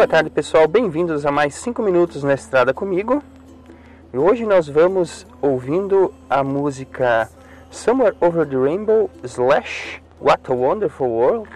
Boa tarde, pessoal. Bem-vindos a mais 5 minutos na estrada comigo. E hoje nós vamos ouvindo a música Somewhere Over the Rainbow slash What a Wonderful World.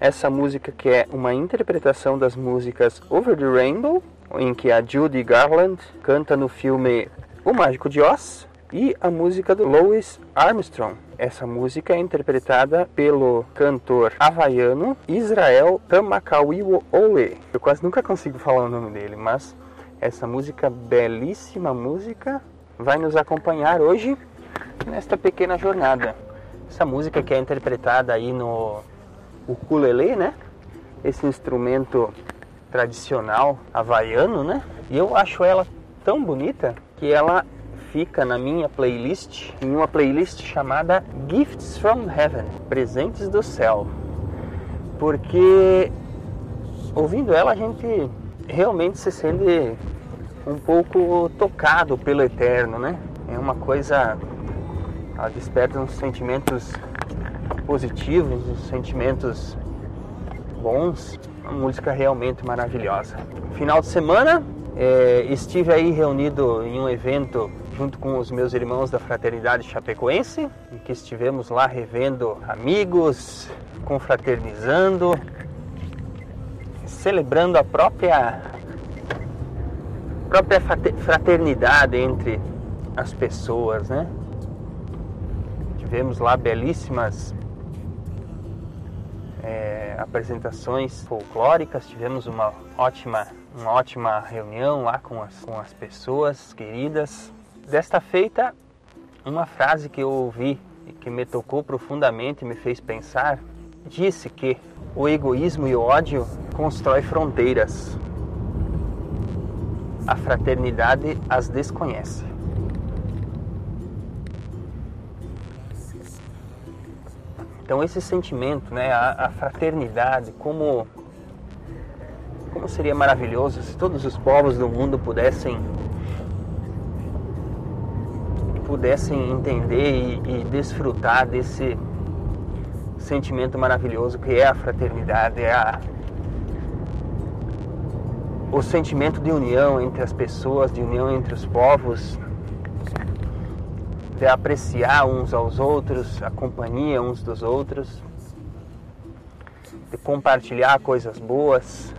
Essa música que é uma interpretação das músicas Over the Rainbow, em que a Judy Garland canta no filme O Mágico de Oz, e a música do Louis Armstrong. Essa música é interpretada pelo cantor havaiano Israel Tamakawiwo Ole. Eu quase nunca consigo falar o nome dele, mas essa música, belíssima música, vai nos acompanhar hoje nesta pequena jornada. Essa música que é interpretada aí no ukulele, né? Esse instrumento tradicional havaiano, né? E eu acho ela tão bonita que ela fica na minha playlist, em uma playlist chamada Gifts from Heaven, Presentes do Céu. Porque ouvindo ela a gente realmente se sente um pouco tocado pelo eterno, né? É uma coisa ela desperta uns sentimentos positivos, uns sentimentos bons. Uma música realmente maravilhosa. Final de semana, é, estive aí reunido em um evento junto com os meus irmãos da Fraternidade Chapecoense, em que estivemos lá revendo amigos, confraternizando, celebrando a própria própria fraternidade entre as pessoas, né? Tivemos lá belíssimas é, apresentações folclóricas, tivemos uma ótima, uma ótima reunião lá com as, com as pessoas queridas. Desta feita, uma frase que eu ouvi e que me tocou profundamente me fez pensar, disse que o egoísmo e o ódio constrói fronteiras. A fraternidade as desconhece. Então esse sentimento, né, a, a fraternidade, como como seria maravilhoso se todos os povos do mundo pudessem pudessem entender e, e desfrutar desse sentimento maravilhoso que é a fraternidade, é a, o sentimento de união entre as pessoas, de união entre os povos, de apreciar uns aos outros, a companhia uns dos outros, de compartilhar coisas boas,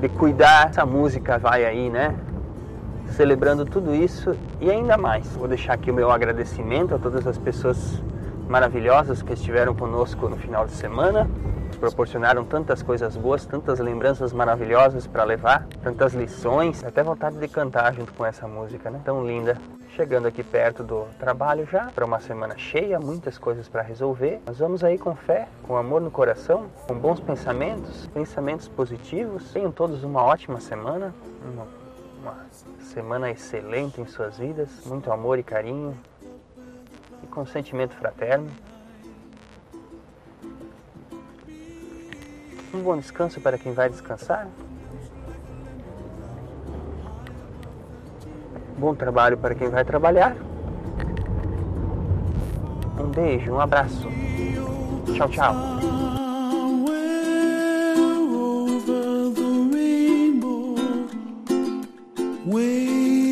de cuidar. Essa música vai aí, né? Celebrando tudo isso e ainda mais. Vou deixar aqui o meu agradecimento a todas as pessoas maravilhosas que estiveram conosco no final de semana proporcionaram tantas coisas boas, tantas lembranças maravilhosas para levar, tantas lições, até vontade de cantar junto com essa música, né? Tão linda. Chegando aqui perto do trabalho já, para uma semana cheia, muitas coisas para resolver. Nós vamos aí com fé, com amor no coração, com bons pensamentos, pensamentos positivos. Tenham todos uma ótima semana, uma semana excelente em suas vidas, muito amor e carinho e com sentimento fraterno. Um bom descanso para quem vai descansar. Bom trabalho para quem vai trabalhar. Um beijo, um abraço. Tchau, tchau. Wait.